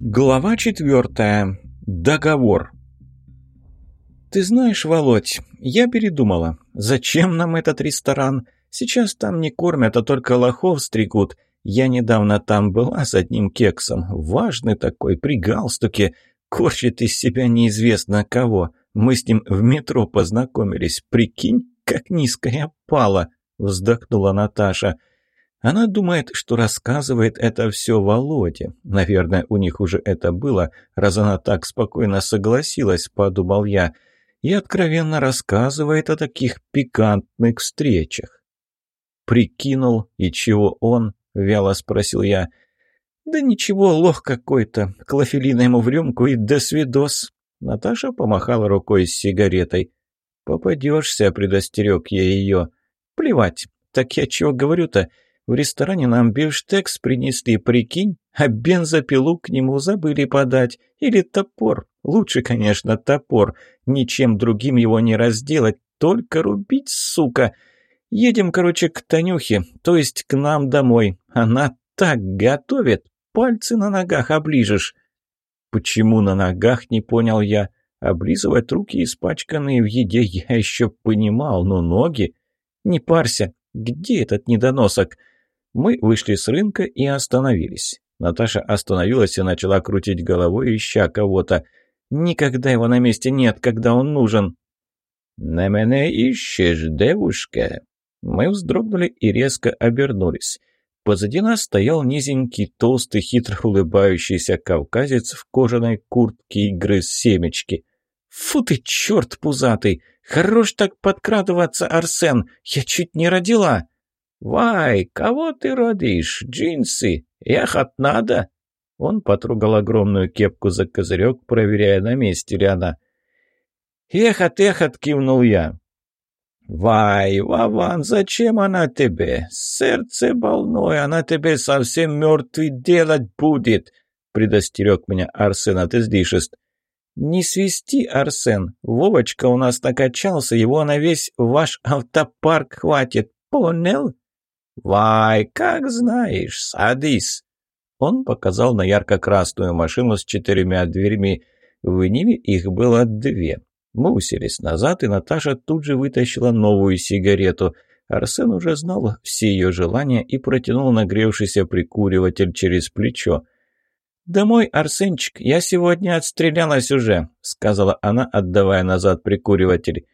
Глава четвертая. Договор. «Ты знаешь, Володь, я передумала. Зачем нам этот ресторан? Сейчас там не кормят, а только лохов стригут. Я недавно там была с одним кексом. Важный такой, при галстуке. Корчит из себя неизвестно кого. Мы с ним в метро познакомились. Прикинь, как низко я пала!» — вздохнула Наташа. — она думает, что рассказывает это все Володе. Наверное, у них уже это было, раз она так спокойно согласилась, подумал я. И откровенно рассказывает о таких пикантных встречах. «Прикинул, и чего он?» — вяло спросил я. «Да ничего, лох какой-то. Клофелина ему в рюмку и до свидос». Наташа помахала рукой с сигаретой. «Попадешься», — предостерег я ее. «Плевать. Так я чего говорю-то?» В ресторане нам бифштекс принесли, прикинь, а бензопилу к нему забыли подать. Или топор. Лучше, конечно, топор. Ничем другим его не разделать, только рубить, сука. Едем, короче, к Танюхе, то есть к нам домой. Она так готовит, пальцы на ногах оближешь. Почему на ногах, не понял я. Облизывать руки, испачканные в еде, я еще понимал, но ноги... Не парься, где этот недоносок? Мы вышли с рынка и остановились. Наташа остановилась и начала крутить головой, ища кого-то. «Никогда его на месте нет, когда он нужен». «На меня ищешь, девушка?» Мы вздрогнули и резко обернулись. Позади нас стоял низенький, толстый, хитро улыбающийся кавказец в кожаной куртке и грыз семечки. «Фу ты, черт пузатый! Хорош так подкрадываться, Арсен! Я чуть не родила!» «Вай, кого ты родишь? Джинсы? Ехать надо?» Он потрогал огромную кепку за козырек, проверяя, на месте ли она. «Ехать, ехать!» — кивнул я. «Вай, Вован, зачем она тебе? Сердце больное, она тебе совсем мертвый делать будет!» — предостерег меня Арсен от излишеств. «Не свисти, Арсен. Вовочка у нас накачался, его на весь ваш автопарк хватит. Понял?» «Вай, как знаешь, садись!» Он показал на ярко-красную машину с четырьмя дверьми. В Ниве их было две. Мы уселись назад, и Наташа тут же вытащила новую сигарету. Арсен уже знал все ее желания и протянул нагревшийся прикуриватель через плечо. «Домой, Арсенчик, я сегодня отстрелялась уже», — сказала она, отдавая назад прикуриватель.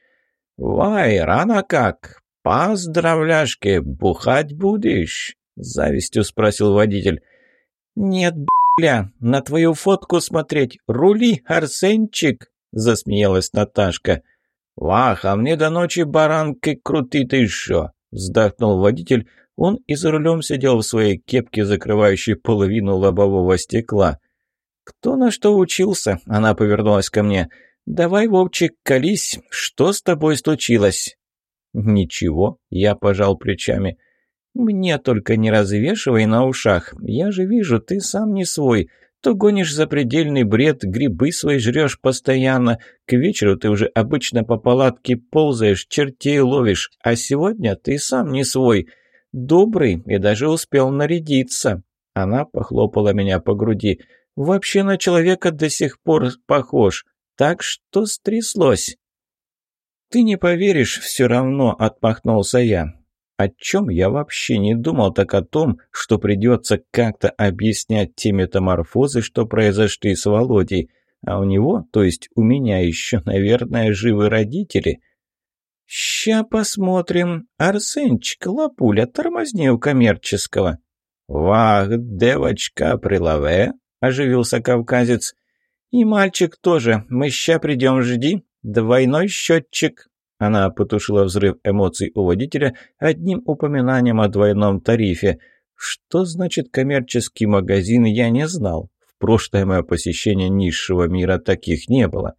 «Вай, рано как? «Поздравляшки, бухать будешь?» — завистью спросил водитель. «Нет, бля, на твою фотку смотреть. Рули, Арсенчик!» — засмеялась Наташка. «Вах, а мне до ночи баранки крутит еще!» — вздохнул водитель. Он и за рулем сидел в своей кепке, закрывающей половину лобового стекла. «Кто на что учился?» — она повернулась ко мне. «Давай, Вовчик, колись. Что с тобой случилось?» «Ничего», — я пожал плечами. «Мне только не развешивай на ушах. Я же вижу, ты сам не свой. То гонишь запредельный бред, грибы свои жрешь постоянно. К вечеру ты уже обычно по палатке ползаешь, чертей ловишь. А сегодня ты сам не свой. Добрый и даже успел нарядиться». Она похлопала меня по груди. «Вообще на человека до сих пор похож. Так что стряслось?» «Ты не поверишь все равно», — отмахнулся я. О чем я вообще не думал, так о том, что придется как-то объяснять те метаморфозы, что произошли с Володей. А у него, то есть у меня еще, наверное, живы родители. «Ща посмотрим. Арсенчик, лапуля, тормозни у коммерческого». «Вах, девочка, прилаве», — оживился кавказец. «И мальчик тоже. Мы ща придем, жди. «Двойной счетчик!» Она потушила взрыв эмоций у водителя одним упоминанием о двойном тарифе. Что значит коммерческий магазин, я не знал. В прошлое мое посещение низшего мира таких не было.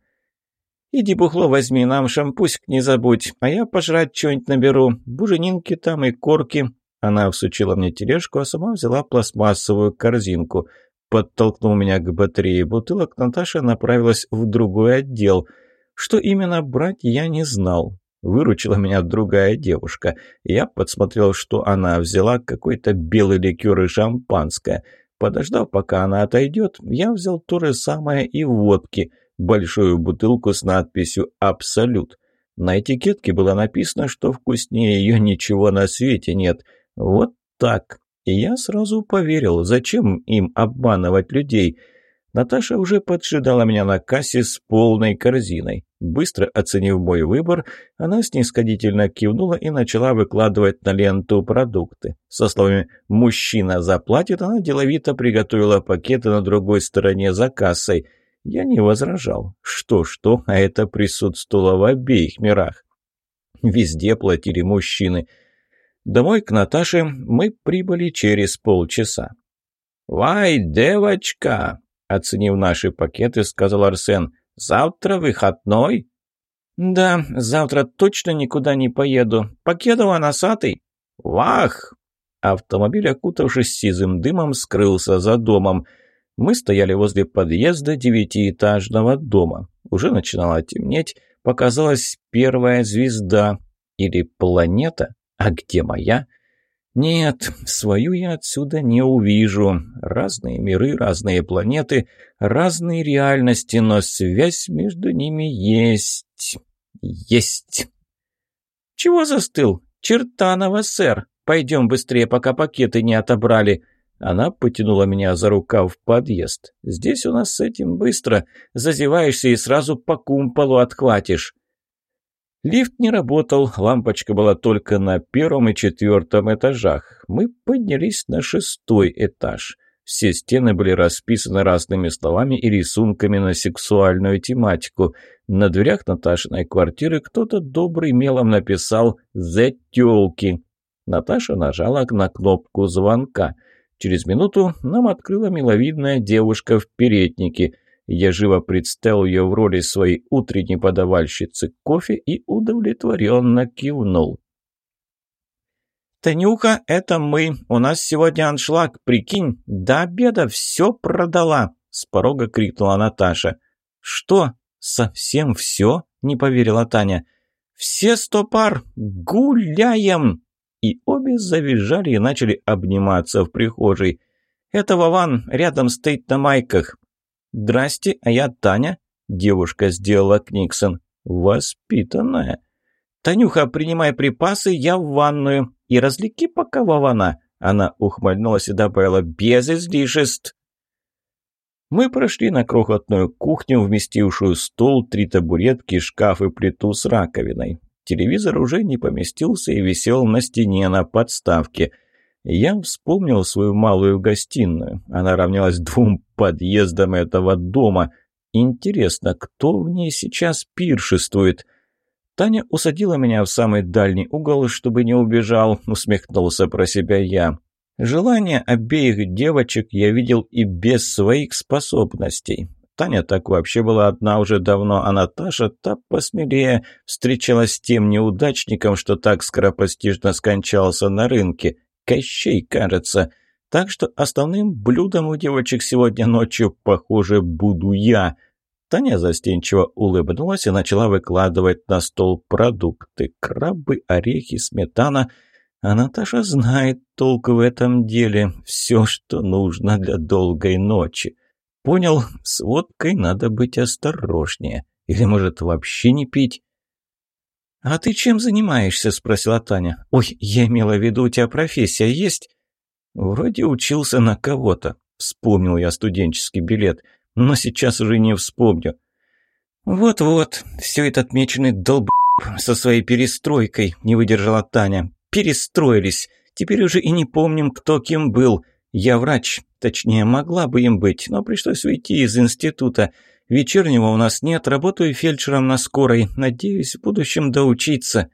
«Иди бухло возьми, нам шампусик не забудь, а я пожрать что-нибудь наберу. Буженинки там и корки». Она всучила мне тележку, а сама взяла пластмассовую корзинку. Подтолкнул меня к батарее бутылок, Наташа направилась в другой отдел – что именно брать, я не знал. Выручила меня другая девушка. Я подсмотрел, что она взяла, какой-то белый ликер и шампанское. Подождав, пока она отойдет, я взял то же самое и водки, большую бутылку с надписью «Абсолют». На этикетке было написано, что вкуснее ее ничего на свете нет. Вот так. И я сразу поверил, зачем им обманывать людей – Наташа уже поджидала меня на кассе с полной корзиной. Быстро оценив мой выбор, она снисходительно кивнула и начала выкладывать на ленту продукты. Со словами «мужчина заплатит» она деловито приготовила пакеты на другой стороне за кассой. Я не возражал. Что-что, а это присутствовало в обеих мирах. Везде платили мужчины. Домой к Наташе мы прибыли через полчаса. «Вай, девочка!» Оценив наши пакеты, сказал Арсен. «Завтра выходной?» «Да, завтра точно никуда не поеду. Покедова носатый?» «Вах!» Автомобиль, окутавшись сизым дымом, скрылся за домом. Мы стояли возле подъезда девятиэтажного дома. Уже начинало темнеть, показалась первая звезда. Или планета? А где моя?» Нет, свою я отсюда не увижу. Разные миры, разные планеты, разные реальности, но связь между ними есть. Есть. Чего застыл? Чертанова, сэр. Пойдем быстрее, пока пакеты не отобрали. Она потянула меня за рукав в подъезд. Здесь у нас с этим быстро. Зазеваешься и сразу по кумполу отхватишь. Лифт не работал, лампочка была только на первом и четвертом этажах. Мы поднялись на шестой этаж. Все стены были расписаны разными словами и рисунками на сексуальную тематику. На дверях Наташиной квартиры кто-то добрый мелом написал «Зе тёлки». Наташа нажала на кнопку звонка. Через минуту нам открыла миловидная девушка в переднике – я живо представил ее в роли своей утренней подавальщицы кофе и удовлетворенно кивнул. «Танюха, это мы. У нас сегодня аншлаг, прикинь. До обеда все продала!» С порога крикнула Наташа. «Что? Совсем все?» – не поверила Таня. «Все сто пар! Гуляем!» И обе завизжали и начали обниматься в прихожей. «Это Вован рядом стоит на майках. «Здрасте, а я Таня», – девушка сделала Книксон. «Воспитанная». «Танюха, принимай припасы, я в ванную. И развлеки пока Вована». Она ухмыльнулась и добавила «без излишеств». Мы прошли на крохотную кухню, вместившую стол, три табуретки, шкаф и плиту с раковиной. Телевизор уже не поместился и висел на стене на подставке – я вспомнил свою малую гостиную. Она равнялась двум подъездам этого дома. Интересно, кто в ней сейчас пиршествует? Таня усадила меня в самый дальний угол, чтобы не убежал, усмехнулся про себя я. Желание обеих девочек я видел и без своих способностей. Таня так вообще была одна уже давно, а Наташа, та посмелее, встречалась с тем неудачником, что так скоропостижно скончался на рынке. Кощей, кажется. Так что основным блюдом у девочек сегодня ночью, похоже, буду я. Таня застенчиво улыбнулась и начала выкладывать на стол продукты. Крабы, орехи, сметана. А Наташа знает толк в этом деле. Все, что нужно для долгой ночи. Понял, с водкой надо быть осторожнее. Или, может, вообще не пить? «А ты чем занимаешься?» – спросила Таня. «Ой, я имела в виду, у тебя профессия есть?» «Вроде учился на кого-то», – вспомнил я студенческий билет, но сейчас уже не вспомню. «Вот-вот, все это отмеченный долб со своей перестройкой», – не выдержала Таня. «Перестроились. Теперь уже и не помним, кто кем был. Я врач, точнее, могла бы им быть, но пришлось уйти из института». Вечернего у нас нет, работаю фельдшером на скорой. Надеюсь, в будущем доучиться».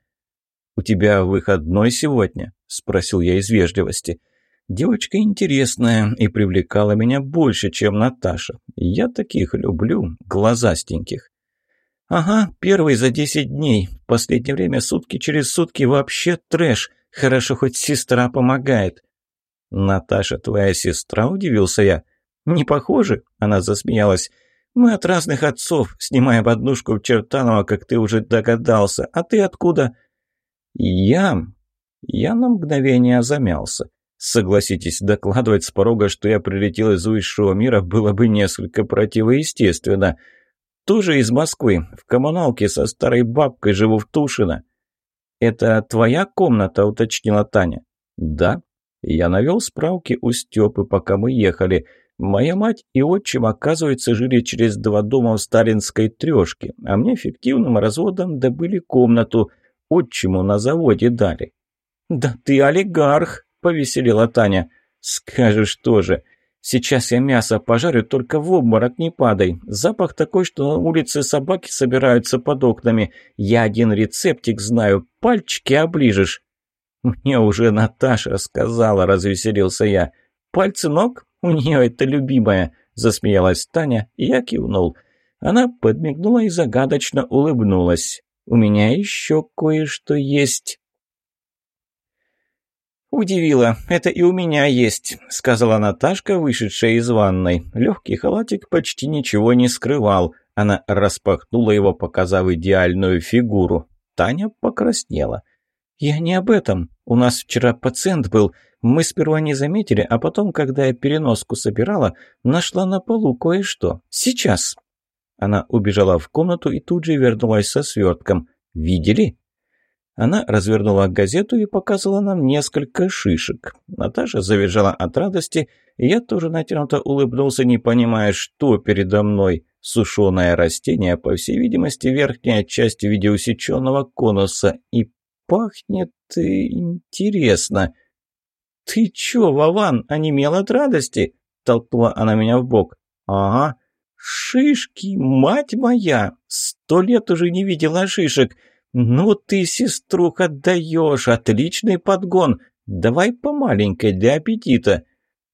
«У тебя выходной сегодня?» – спросил я из вежливости. Девочка интересная и привлекала меня больше, чем Наташа. Я таких люблю, глазастеньких. «Ага, первый за десять дней. В последнее время сутки через сутки вообще трэш. Хорошо, хоть сестра помогает». «Наташа, твоя сестра?» – удивился я. «Не похоже?» – она засмеялась. Мы от разных отцов, снимаем однушку в Чертаново, как ты уже догадался. А ты откуда?» «Я...» Я на мгновение замялся. Согласитесь, докладывать с порога, что я прилетел из высшего мира, было бы несколько противоестественно. Тоже из Москвы, в коммуналке со старой бабкой живу в Тушино. «Это твоя комната?» – уточнила Таня. «Да». Я навел справки у Степы, пока мы ехали. Моя мать и отчим, оказывается, жили через два дома в сталинской трешке, а мне фиктивным разводом добыли комнату. Отчиму на заводе дали. «Да ты олигарх!» – повеселила Таня. «Скажешь тоже. Сейчас я мясо пожарю, только в обморок не падай. Запах такой, что на улице собаки собираются под окнами. Я один рецептик знаю, пальчики оближешь». «Мне уже Наташа сказала», – развеселился я. «Пальцы ног? У нее это любимое», – засмеялась Таня, и я кивнул. Она подмигнула и загадочно улыбнулась. «У меня еще кое-что есть». «Удивила. Это и у меня есть», — сказала Наташка, вышедшая из ванной. Легкий халатик почти ничего не скрывал. Она распахнула его, показав идеальную фигуру. Таня покраснела. «Я не об этом. У нас вчера пациент был. Мы сперва не заметили, а потом, когда я переноску собирала, нашла на полу кое-что. Сейчас». Она убежала в комнату и тут же вернулась со свертком. «Видели?» Она развернула газету и показывала нам несколько шишек. Наташа завизжала от радости, и я тоже натянуто улыбнулся, не понимая, что передо мной. Сушеное растение, по всей видимости, верхняя часть в виде усеченного конуса. И пахнет интересно. «Ты чё, Вован, онемел от радости?» — толкнула она меня в бок. «Ага. Шишки, мать моя! Сто лет уже не видела шишек!» «Ну ты, сеструха, даешь! Отличный подгон! Давай по маленькой для аппетита!»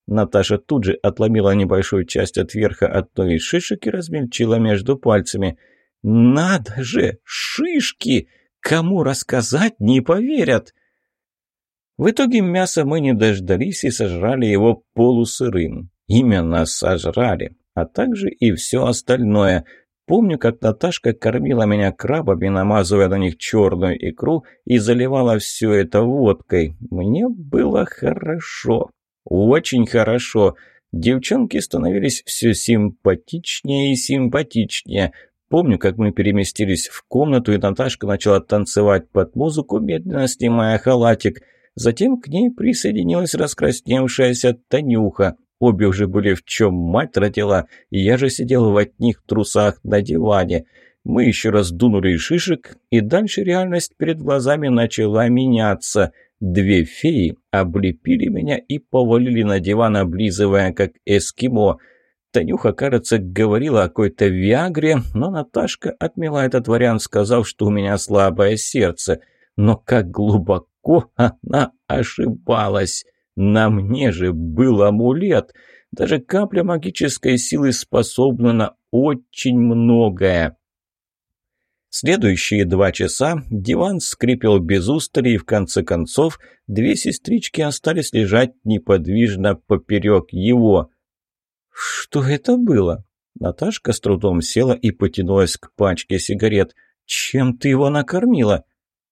Наташа тут же отломила небольшую часть от верха одной из шишек и размельчила между пальцами. «Надо же! Шишки! Кому рассказать, не поверят!» В итоге мясо мы не дождались и сожрали его полусырым. Именно сожрали, а также и все остальное. Помню, как Наташка кормила меня крабами, намазывая на них черную икру и заливала все это водкой. Мне было хорошо. Очень хорошо. Девчонки становились все симпатичнее и симпатичнее. Помню, как мы переместились в комнату, и Наташка начала танцевать под музыку, медленно снимая халатик. Затем к ней присоединилась раскрасневшаяся Танюха. Обе уже были в чем мать родила, и я же сидел в одних трусах на диване. Мы еще раз дунули шишек, и дальше реальность перед глазами начала меняться. Две феи облепили меня и повалили на диван, облизывая, как эскимо. Танюха, кажется, говорила о какой-то Виагре, но Наташка отмела этот вариант, сказав, что у меня слабое сердце. Но как глубоко она ошибалась. На мне же был амулет. Даже капля магической силы способна на очень многое. Следующие два часа диван скрипел без устали, и в конце концов две сестрички остались лежать неподвижно поперек его. «Что это было?» Наташка с трудом села и потянулась к пачке сигарет. «Чем ты его накормила?»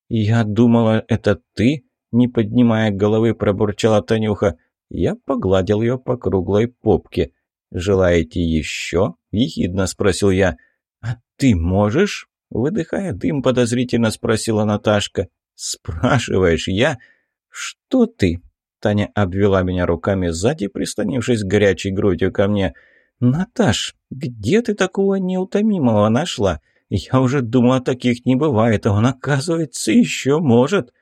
«Я думала, это ты?» не поднимая головы, пробурчала Танюха. Я погладил ее по круглой попке. «Желаете еще?» – ехидно спросил я. «А ты можешь?» – выдыхая дым, подозрительно спросила Наташка. «Спрашиваешь я?» «Что ты?» – Таня обвела меня руками сзади, прислонившись горячей грудью ко мне. «Наташ, где ты такого неутомимого нашла? Я уже думала, таких не бывает, а он, оказывается, еще может».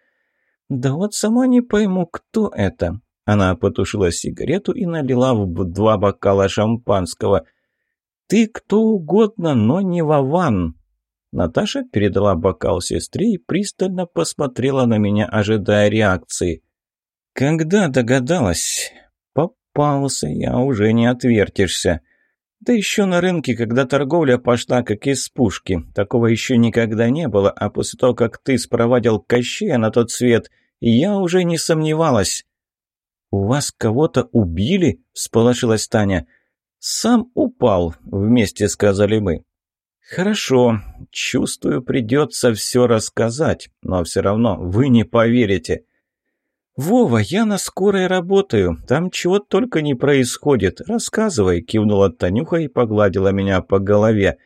«Да вот сама не пойму, кто это». Она потушила сигарету и налила в два бокала шампанского. «Ты кто угодно, но не Вован». Наташа передала бокал сестре и пристально посмотрела на меня, ожидая реакции. «Когда догадалась?» «Попался я, уже не отвертишься». Да еще на рынке, когда торговля пошла как из пушки. Такого еще никогда не было, а после того, как ты спровадил Кощея на тот свет, я уже не сомневалась. «У вас кого-то убили?» – всполошилась Таня. «Сам упал», – вместе сказали мы. «Хорошо, чувствую, придется все рассказать, но все равно вы не поверите». «Вова, я на скорой работаю. Там чего только не происходит. Рассказывай», — кивнула Танюха и погладила меня по голове.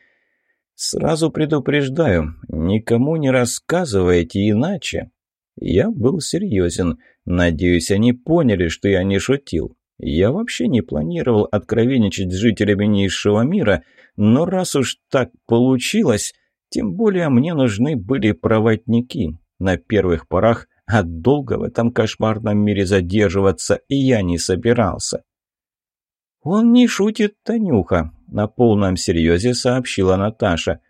«Сразу предупреждаю, никому не рассказывайте иначе». Я был серьезен. Надеюсь, они поняли, что я не шутил. Я вообще не планировал откровенничать с жителями низшего мира, но раз уж так получилось, тем более мне нужны были проводники. На первых порах а долго в этом кошмарном мире задерживаться я не собирался. «Он не шутит, Танюха», — на полном серьезе сообщила Наташа.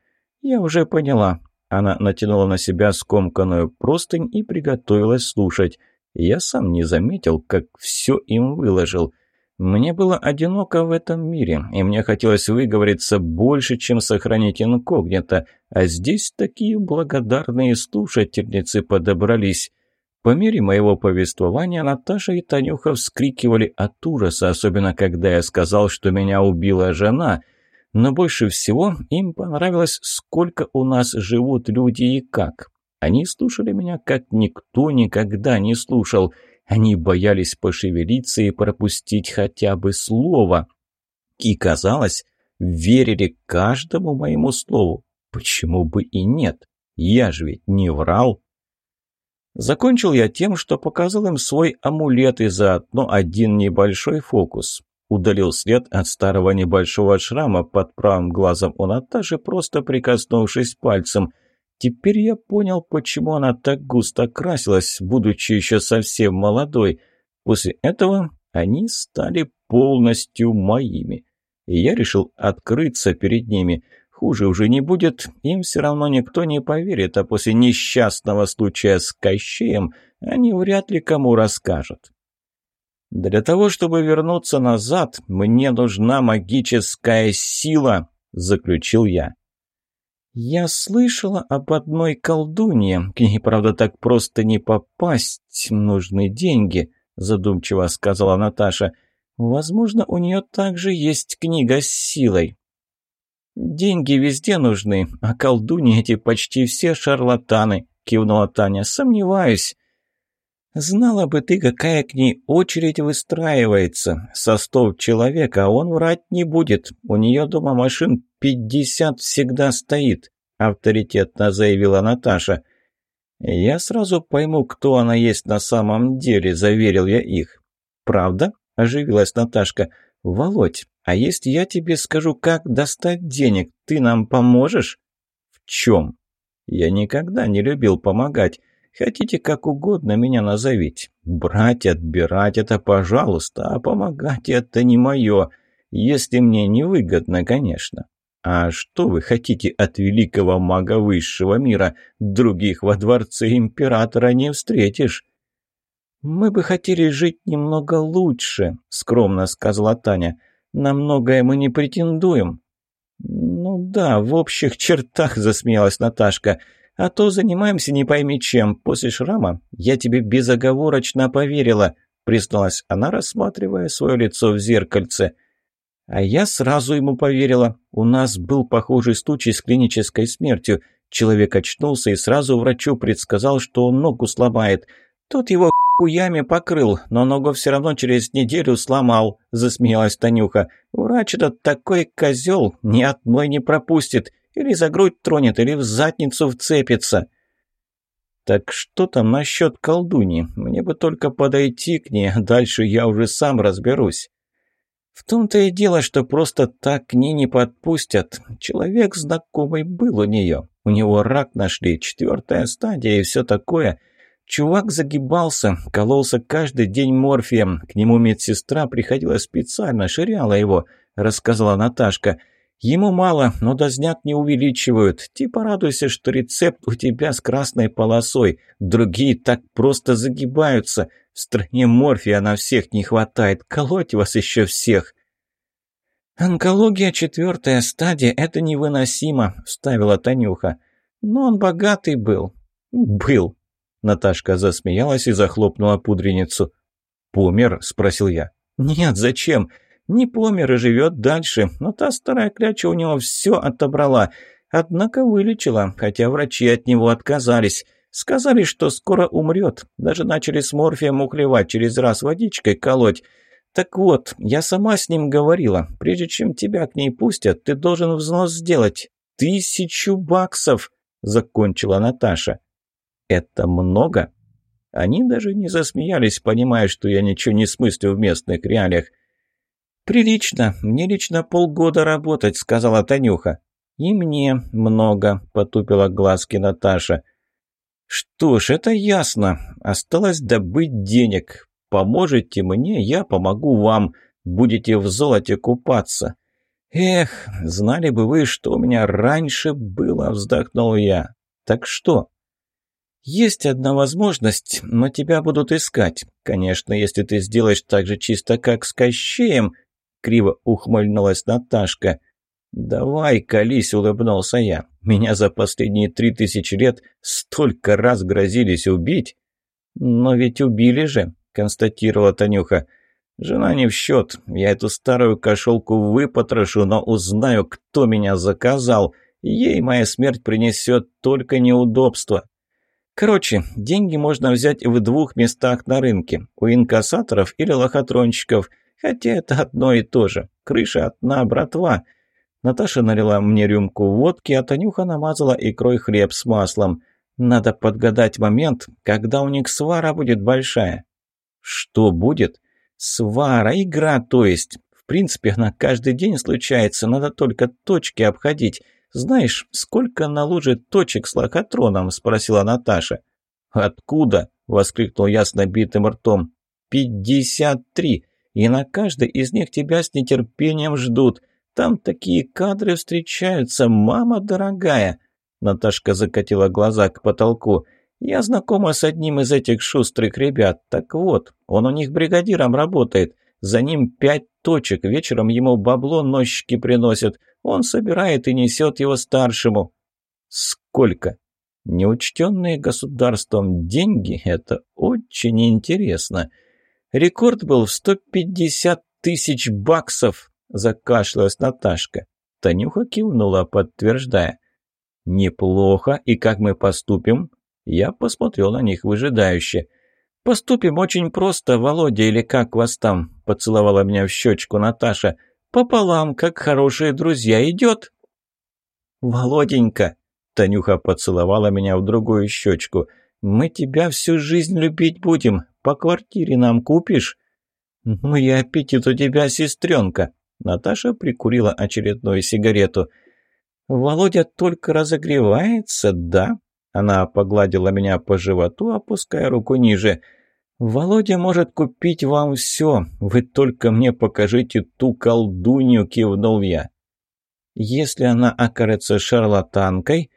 «Я уже поняла». Она натянула на себя скомканную простынь и приготовилась слушать. Я сам не заметил, как все им выложил. Мне было одиноко в этом мире, и мне хотелось выговориться больше, чем сохранить инкогнито, а здесь такие благодарные слушательницы подобрались. По мере моего повествования Наташа и Танюха вскрикивали от ужаса, особенно когда я сказал, что меня убила жена. Но больше всего им понравилось, сколько у нас живут люди и как. Они слушали меня, как никто никогда не слушал. Они боялись пошевелиться и пропустить хотя бы слово. И, казалось, верили каждому моему слову. Почему бы и нет? Я же ведь не врал. Закончил я тем, что показал им свой амулет и заодно один небольшой фокус. Удалил след от старого небольшого шрама под правым глазом у Наташи, просто прикоснувшись пальцем. Теперь я понял, почему она так густо красилась, будучи еще совсем молодой. После этого они стали полностью моими. И я решил открыться перед ними – Хуже уже не будет, им все равно никто не поверит, а после несчастного случая с Кощеем они вряд ли кому расскажут. «Для того, чтобы вернуться назад, мне нужна магическая сила», — заключил я. «Я слышала об одной колдунье. К ней, правда, так просто не попасть. Нужны деньги», — задумчиво сказала Наташа. «Возможно, у нее также есть книга с силой». «Деньги везде нужны, а колдуни эти почти все шарлатаны», — кивнула Таня. «Сомневаюсь». «Знала бы ты, какая к ней очередь выстраивается. Со сто человек, а он врать не будет. У нее дома машин пятьдесят всегда стоит», — авторитетно заявила Наташа. «Я сразу пойму, кто она есть на самом деле», — заверил я их. «Правда?» — оживилась Наташка. «Володь, а если я тебе скажу, как достать денег, ты нам поможешь?» «В чем?» «Я никогда не любил помогать. Хотите, как угодно меня назовите. Брать, отбирать – это пожалуйста, а помогать – это не мое. Если мне невыгодно, конечно. А что вы хотите от великого мага высшего мира? Других во дворце императора не встретишь». «Мы бы хотели жить немного лучше», — скромно сказала Таня. На многое мы не претендуем». «Ну да, в общих чертах», — засмеялась Наташка. «А то занимаемся не пойми чем. После шрама я тебе безоговорочно поверила», — призналась она, рассматривая свое лицо в зеркальце. «А я сразу ему поверила. У нас был похожий случай с клинической смертью. Человек очнулся и сразу врачу предсказал, что он ногу сломает. Тот его хуями покрыл, но ногу все равно через неделю сломал», — засмеялась Танюха. «Врач этот такой козел, ни одной не пропустит. Или за грудь тронет, или в задницу вцепится». «Так что там насчет колдуни? Мне бы только подойти к ней, дальше я уже сам разберусь». «В том-то и дело, что просто так к ней не подпустят. Человек знакомый был у нее. У него рак нашли, четвертая стадия и все такое. Чувак загибался, кололся каждый день морфием. К нему медсестра приходила специально, ширяла его, рассказала Наташка. Ему мало, но дозняк не увеличивают. Типа радуйся, что рецепт у тебя с красной полосой. Другие так просто загибаются. В стране морфия на всех не хватает. Колоть вас еще всех. «Онкология четвертая стадия – это невыносимо», – вставила Танюха. «Но он богатый был». «Был», Наташка засмеялась и захлопнула пудреницу. «Помер?» – спросил я. «Нет, зачем? Не помер и живет дальше, но та старая кляча у него все отобрала. Однако вылечила, хотя врачи от него отказались. Сказали, что скоро умрет. Даже начали с морфием ухлевать, через раз водичкой колоть. Так вот, я сама с ним говорила. Прежде чем тебя к ней пустят, ты должен взнос сделать. Тысячу баксов!» — закончила Наташа. «Это много?» Они даже не засмеялись, понимая, что я ничего не смыслю в местных реалиях. «Прилично. Мне лично полгода работать», — сказала Танюха. «И мне много», — потупила глазки Наташа. «Что ж, это ясно. Осталось добыть денег. Поможете мне, я помогу вам. Будете в золоте купаться». «Эх, знали бы вы, что у меня раньше было», — вздохнул я. «Так что?» «Есть одна возможность, но тебя будут искать. Конечно, если ты сделаешь так же чисто, как с Кощеем», — криво ухмыльнулась Наташка. «Давай, колись», — улыбнулся я. «Меня за последние три тысячи лет столько раз грозились убить». «Но ведь убили же», — констатировала Танюха. «Жена не в счет. Я эту старую кошелку выпотрошу, но узнаю, кто меня заказал. Ей моя смерть принесет только неудобства». Короче, деньги можно взять в двух местах на рынке. У инкассаторов или лохотронщиков. Хотя это одно и то же. Крыша одна, братва. Наташа налила мне рюмку водки, а Танюха намазала икрой хлеб с маслом. Надо подгадать момент, когда у них свара будет большая. Что будет? Свара, игра, то есть. В принципе, она каждый день случается, надо только точки обходить. Знаешь, сколько на луже точек с лохотроном? Спросила Наташа. Откуда? Воскликнул я с набитым ртом. «Пятьдесят три, и на каждой из них тебя с нетерпением ждут. Там такие кадры встречаются, мама дорогая!» Наташка закатила глаза к потолку. «Я знакома с одним из этих шустрых ребят. Так вот, он у них бригадиром работает. За ним пять точек. Вечером ему бабло носчики приносят. Он собирает и несет его старшему». «Сколько?» Неучтенные государством деньги – это очень интересно. Рекорд был в 150 тысяч баксов. – закашлялась Наташка. Танюха кивнула, подтверждая. «Неплохо. И как мы поступим?» Я посмотрел на них выжидающе. «Поступим очень просто, Володя, или как вас там?» – поцеловала меня в щечку Наташа. «Пополам, как хорошие друзья, идет?» «Володенька!» – Танюха поцеловала меня в другую щечку. «Мы тебя всю жизнь любить будем. По квартире нам купишь?» «Ну и аппетит у тебя, сестренка!» Наташа прикурила очередную сигарету. «Володя только разогревается, да?» Она погладила меня по животу, опуская руку ниже. «Володя может купить вам все. Вы только мне покажите ту колдунью», — кивнул я. «Если она окажется шарлатанкой,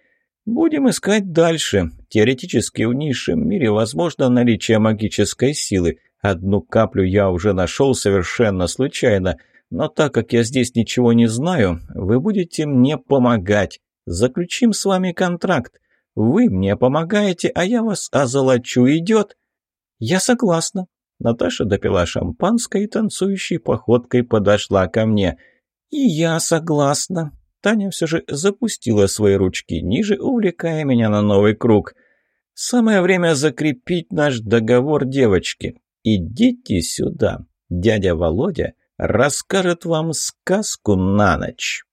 будем искать дальше. Теоретически в низшем мире возможно наличие магической силы. Одну каплю я уже нашел совершенно случайно». Но так как я здесь ничего не знаю, вы будете мне помогать. Заключим с вами контракт. Вы мне помогаете, а я вас озолочу. Идет?» «Я согласна». Наташа допила шампанское и танцующей походкой подошла ко мне. «И я согласна». Таня все же запустила свои ручки ниже, увлекая меня на новый круг. «Самое время закрепить наш договор, девочки. Идите сюда. Дядя Володя расскажет вам сказку на ночь.